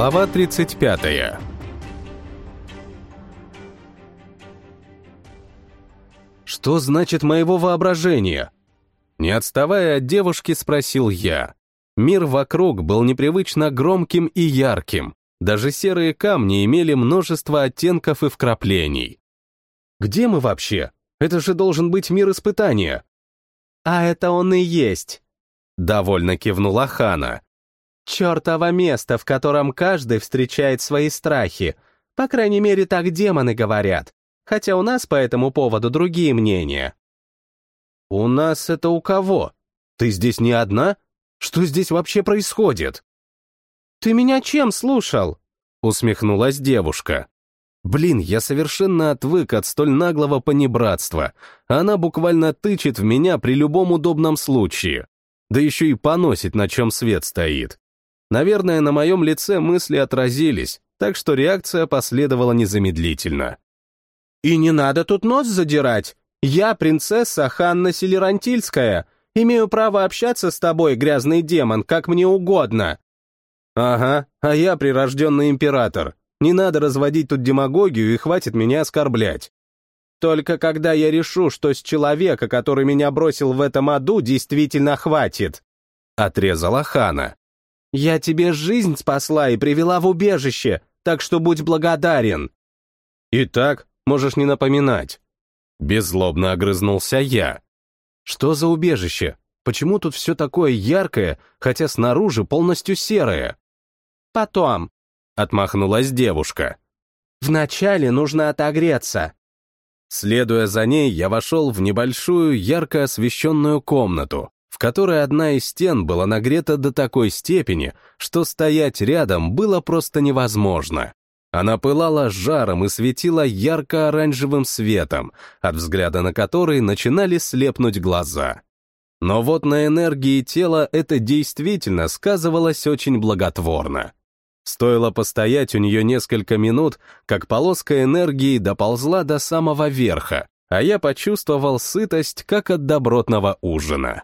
Глава 35 Что значит моего воображения? Не отставая от девушки, спросил я. Мир вокруг был непривычно громким и ярким. Даже серые камни имели множество оттенков и вкраплений. Где мы вообще? Это же должен быть мир испытания. А это он и есть. Довольно кивнула Хана. Чертово место, в котором каждый встречает свои страхи. По крайней мере, так демоны говорят. Хотя у нас по этому поводу другие мнения. У нас это у кого? Ты здесь не одна? Что здесь вообще происходит? «Ты меня чем слушал?» — усмехнулась девушка. Блин, я совершенно отвык от столь наглого понебратства. Она буквально тычет в меня при любом удобном случае. Да еще и поносит, на чем свет стоит. Наверное, на моем лице мысли отразились, так что реакция последовала незамедлительно. «И не надо тут нос задирать. Я принцесса Ханна Селерантильская. Имею право общаться с тобой, грязный демон, как мне угодно. Ага, а я прирожденный император. Не надо разводить тут демагогию и хватит меня оскорблять. Только когда я решу, что с человека, который меня бросил в этом аду, действительно хватит. Отрезала Хана. Я тебе жизнь спасла и привела в убежище, так что будь благодарен. Итак, можешь не напоминать. Беззлобно огрызнулся я. Что за убежище? Почему тут все такое яркое, хотя снаружи полностью серое? Потом. Отмахнулась девушка. Вначале нужно отогреться. Следуя за ней, я вошел в небольшую, ярко освещенную комнату, в которой одна из стен была нагрета до такой степени, что стоять рядом было просто невозможно. Она пылала жаром и светила ярко-оранжевым светом, от взгляда на который начинали слепнуть глаза. Но вот на энергии тела это действительно сказывалось очень благотворно. Стоило постоять у нее несколько минут, как полоска энергии доползла до самого верха, а я почувствовал сытость, как от добротного ужина.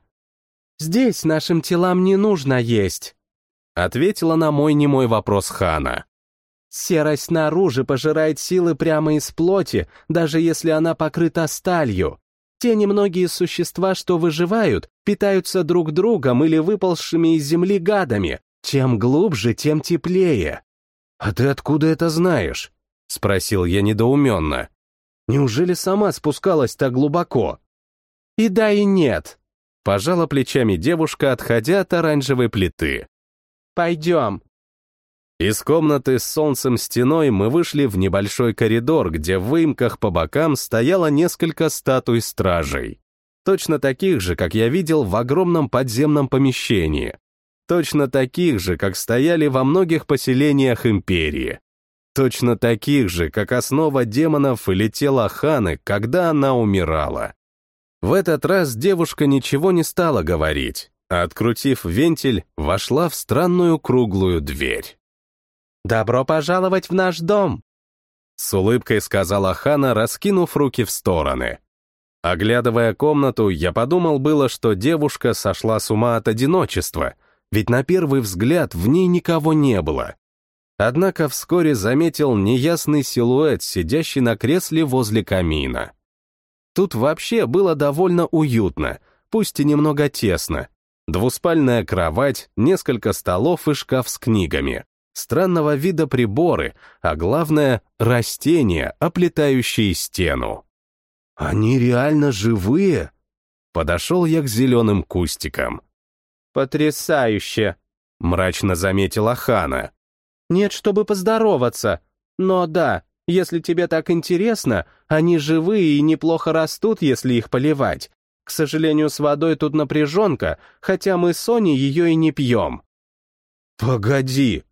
«Здесь нашим телам не нужно есть», — ответила на мой немой вопрос Хана. «Серость снаружи пожирает силы прямо из плоти, даже если она покрыта сталью. Те немногие существа, что выживают, питаются друг другом или выползшими из земли гадами. Чем глубже, тем теплее. «А ты откуда это знаешь?» — спросил я недоуменно. «Неужели сама спускалась так глубоко?» «И да, и нет», — пожала плечами девушка, отходя от оранжевой плиты. «Пойдем, из комнаты с солнцем стеной мы вышли в небольшой коридор, где в выемках по бокам стояло несколько статуй стражей. Точно таких же, как я видел в огромном подземном помещении. Точно таких же, как стояли во многих поселениях империи. Точно таких же, как основа демонов или тело Ханы, когда она умирала. В этот раз девушка ничего не стала говорить, а, открутив вентиль, вошла в странную круглую дверь. «Добро пожаловать в наш дом!» С улыбкой сказала Хана, раскинув руки в стороны. Оглядывая комнату, я подумал было, что девушка сошла с ума от одиночества, ведь на первый взгляд в ней никого не было. Однако вскоре заметил неясный силуэт, сидящий на кресле возле камина. Тут вообще было довольно уютно, пусть и немного тесно. Двуспальная кровать, несколько столов и шкаф с книгами странного вида приборы, а главное — растения, оплетающие стену. «Они реально живые?» Подошел я к зеленым кустикам. «Потрясающе!» — мрачно заметила Хана. «Нет, чтобы поздороваться. Но да, если тебе так интересно, они живые и неплохо растут, если их поливать. К сожалению, с водой тут напряженка, хотя мы с Соней ее и не пьем». «Погоди,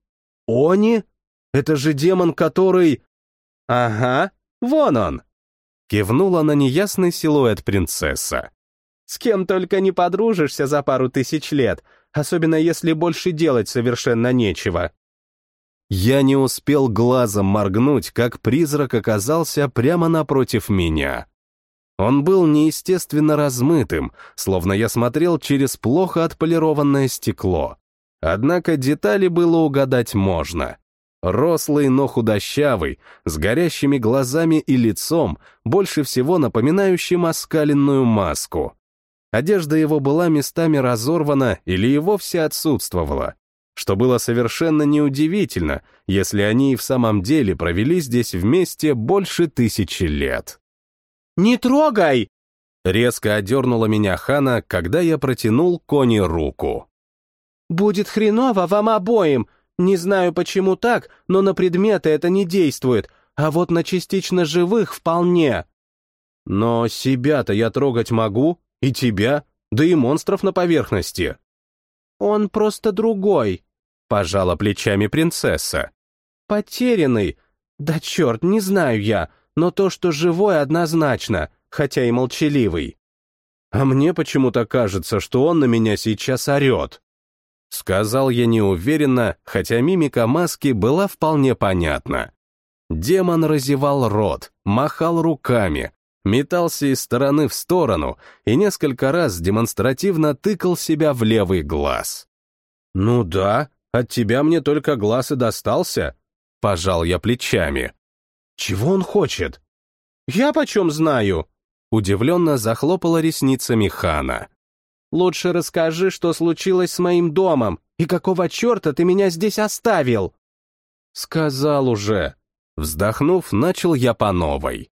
«Они? Это же демон, который...» «Ага, вон он!» Кивнула на неясный силуэт принцесса. «С кем только не подружишься за пару тысяч лет, особенно если больше делать совершенно нечего». Я не успел глазом моргнуть, как призрак оказался прямо напротив меня. Он был неестественно размытым, словно я смотрел через плохо отполированное стекло. Однако детали было угадать можно. Рослый, но худощавый, с горящими глазами и лицом, больше всего напоминающим оскаленную маску. Одежда его была местами разорвана или и вовсе отсутствовала, что было совершенно неудивительно, если они и в самом деле провели здесь вместе больше тысячи лет. «Не трогай!» Резко одернула меня Хана, когда я протянул Кони руку. «Будет хреново вам обоим! Не знаю, почему так, но на предметы это не действует, а вот на частично живых вполне». «Но себя-то я трогать могу, и тебя, да и монстров на поверхности». «Он просто другой», — пожала плечами принцесса. «Потерянный. Да черт, не знаю я, но то, что живой, однозначно, хотя и молчаливый. А мне почему-то кажется, что он на меня сейчас орет. Сказал я неуверенно, хотя мимика маски была вполне понятна. Демон разевал рот, махал руками, метался из стороны в сторону и несколько раз демонстративно тыкал себя в левый глаз. «Ну да, от тебя мне только глаз и достался», — пожал я плечами. «Чего он хочет?» «Я почем знаю?» Удивленно захлопала ресницами Хана. «Лучше расскажи, что случилось с моим домом, и какого черта ты меня здесь оставил?» «Сказал уже». Вздохнув, начал я по новой.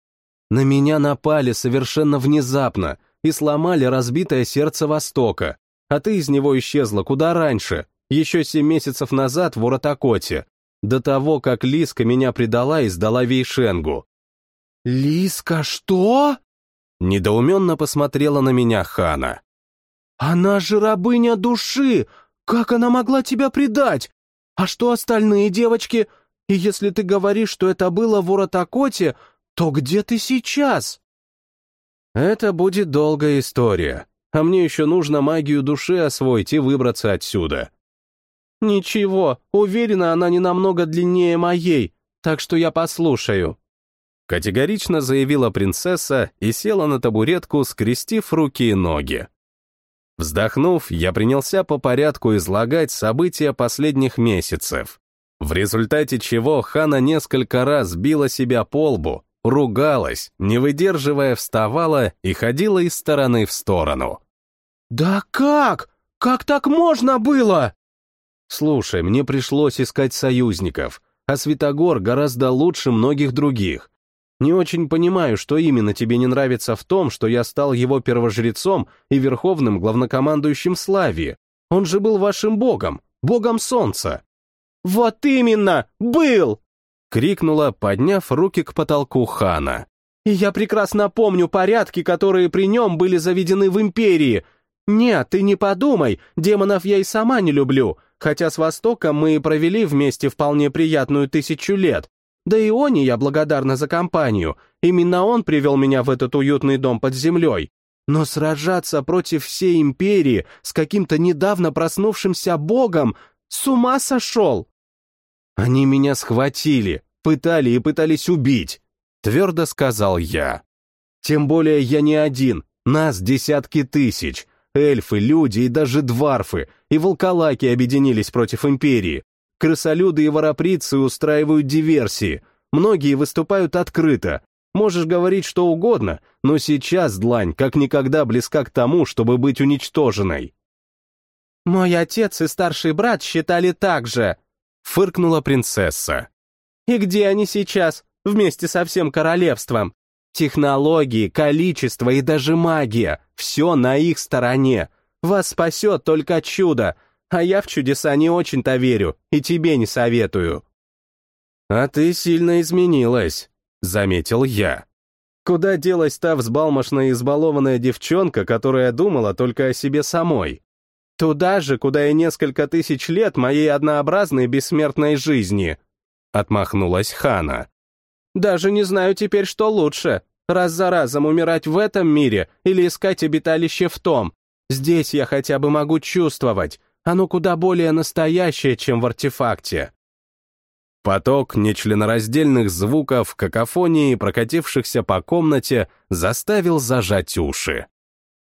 На меня напали совершенно внезапно и сломали разбитое сердце Востока, а ты из него исчезла куда раньше, еще семь месяцев назад в Уратакоте, до того, как Лиска меня предала и сдала Вейшенгу. «Лиска что?» Недоуменно посмотрела на меня Хана. «Она же рабыня души! Как она могла тебя предать? А что остальные девочки? И если ты говоришь, что это было в Уратакоте, то где ты сейчас?» «Это будет долгая история, а мне еще нужно магию души освоить и выбраться отсюда». «Ничего, уверена, она не намного длиннее моей, так что я послушаю», Категорично заявила принцесса и села на табуретку, скрестив руки и ноги. Вздохнув, я принялся по порядку излагать события последних месяцев, в результате чего Хана несколько раз била себя по лбу, ругалась, не выдерживая, вставала и ходила из стороны в сторону. «Да как? Как так можно было?» «Слушай, мне пришлось искать союзников, а Святогор гораздо лучше многих других. Не очень понимаю, что именно тебе не нравится в том, что я стал его первожрецом и верховным главнокомандующим Славии. Он же был вашим богом, богом солнца». «Вот именно! Был!» — крикнула, подняв руки к потолку хана. «И я прекрасно помню порядки, которые при нем были заведены в Империи. Нет, ты не подумай, демонов я и сама не люблю, хотя с Востоком мы и провели вместе вполне приятную тысячу лет, да и Они я благодарна за компанию. Именно он привел меня в этот уютный дом под землей. Но сражаться против всей империи с каким-то недавно проснувшимся богом с ума сошел. Они меня схватили, пытали и пытались убить, твердо сказал я. Тем более я не один, нас десятки тысяч. Эльфы, люди и даже дварфы, и волколаки объединились против империи. Крысолюды и вороприцы устраивают диверсии. Многие выступают открыто. Можешь говорить что угодно, но сейчас длань как никогда близка к тому, чтобы быть уничтоженной. «Мой отец и старший брат считали так же», — фыркнула принцесса. «И где они сейчас, вместе со всем королевством? Технологии, количество и даже магия — все на их стороне. Вас спасет только чудо, а я в чудеса не очень-то верю и тебе не советую». «А ты сильно изменилась», — заметил я. Куда делась та взбалмошная избалованная девчонка, которая думала только о себе самой? Туда же, куда и несколько тысяч лет моей однообразной бессмертной жизни, — отмахнулась Хана. Даже не знаю теперь, что лучше, раз за разом умирать в этом мире или искать обиталище в том. Здесь я хотя бы могу чувствовать, оно куда более настоящее, чем в артефакте. Поток нечленораздельных звуков, какофонии, прокатившихся по комнате, заставил зажать уши.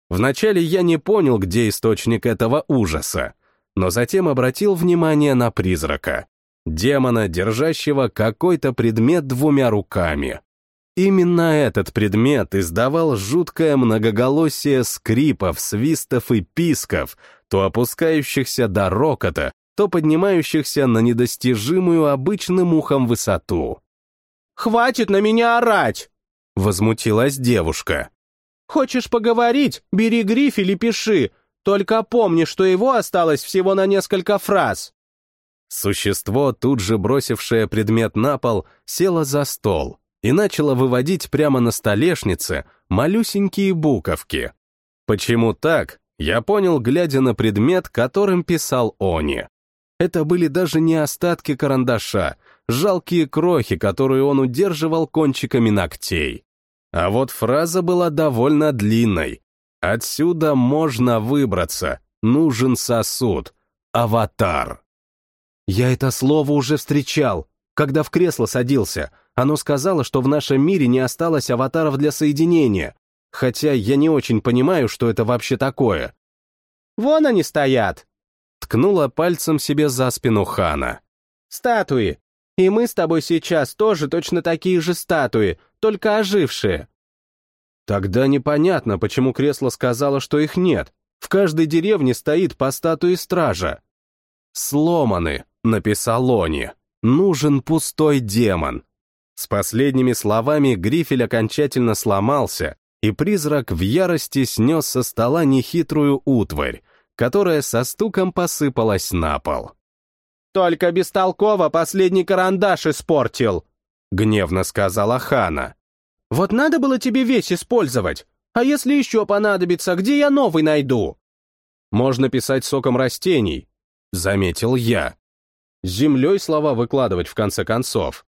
Вначале я не понял, где источник этого ужаса, но затем обратил внимание на призрака. демона, держащего какой-то предмет двумя руками. Именно этот предмет издавал жуткое многоголосие скрипов, свистов и писков, то опускающихся до рокота, то поднимающихся на недостижимую обычным ухом высоту. «Хватит на меня орать!» — возмутилась девушка. «Хочешь поговорить? Бери гриф или пиши, только помни, что его осталось всего на несколько фраз». Существо, тут же бросившее предмет на пол, село за стол, и начала выводить прямо на столешнице малюсенькие буковки. Почему так, я понял, глядя на предмет, которым писал Они. Это были даже не остатки карандаша, жалкие крохи, которые он удерживал кончиками ногтей. А вот фраза была довольно длинной. Отсюда можно выбраться, нужен сосуд, аватар. Я это слово уже встречал, когда в кресло садился — оно сказало, что в нашем мире не осталось аватаров для соединения, хотя я не очень понимаю, что это вообще такое. «Вон они стоят!» Ткнула пальцем себе за спину Хана. «Статуи. И мы с тобой сейчас тоже точно такие же статуи, только ожившие». Тогда непонятно, почему кресло сказала, что их нет. В каждой деревне стоит по статуе стража. «Сломаны», — написал Они. «Нужен пустой демон. С последними словами грифель окончательно сломался, и призрак в ярости снес со стола нехитрую утварь, которая со стуком посыпалась на пол. «Только бестолково последний карандаш испортил», — гневно сказала Хана. «Вот надо было тебе весь использовать. А если еще понадобится, где я новый найду?» «Можно писать соком растений», — заметил я. С землей слова выкладывать в конце концов.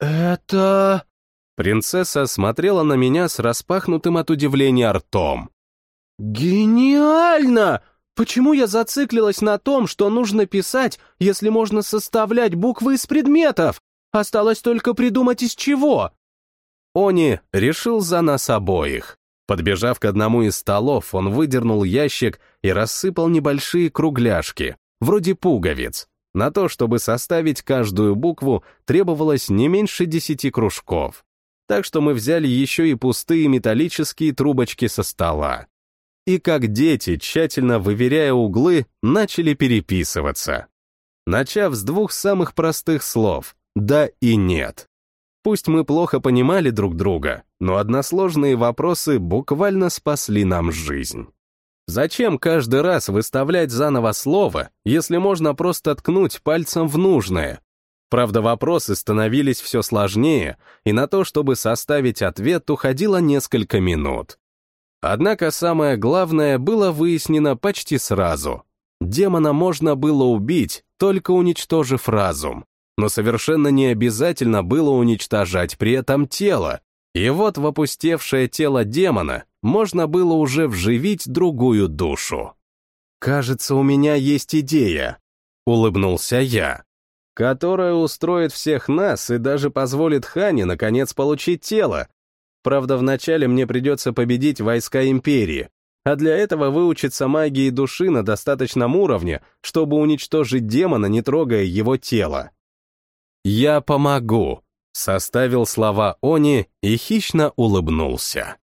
«Это...» Принцесса смотрела на меня с распахнутым от удивления ртом. «Гениально! Почему я зациклилась на том, что нужно писать, если можно составлять буквы из предметов? Осталось только придумать из чего!» Они решил за нас обоих. Подбежав к одному из столов, он выдернул ящик и рассыпал небольшие кругляшки, вроде пуговиц. На то, чтобы составить каждую букву, требовалось не меньше десяти кружков. Так что мы взяли еще и пустые металлические трубочки со стола. И как дети, тщательно выверяя углы, начали переписываться. Начав с двух самых простых слов «да» и «нет». Пусть мы плохо понимали друг друга, но односложные вопросы буквально спасли нам жизнь. Зачем каждый раз выставлять заново слово, если можно просто ткнуть пальцем в нужное? Правда, вопросы становились все сложнее, и на то, чтобы составить ответ, уходило несколько минут. Однако самое главное было выяснено почти сразу. Демона можно было убить, только уничтожив разум. Но совершенно не обязательно было уничтожать при этом тело. И вот в опустевшее тело демона можно было уже вживить другую душу. «Кажется, у меня есть идея», — улыбнулся я, «которая устроит всех нас и даже позволит Хане наконец получить тело. Правда, вначале мне придется победить войска Империи, а для этого выучиться магии души на достаточном уровне, чтобы уничтожить демона, не трогая его тело. «Я помогу», — составил слова Они и хищно улыбнулся.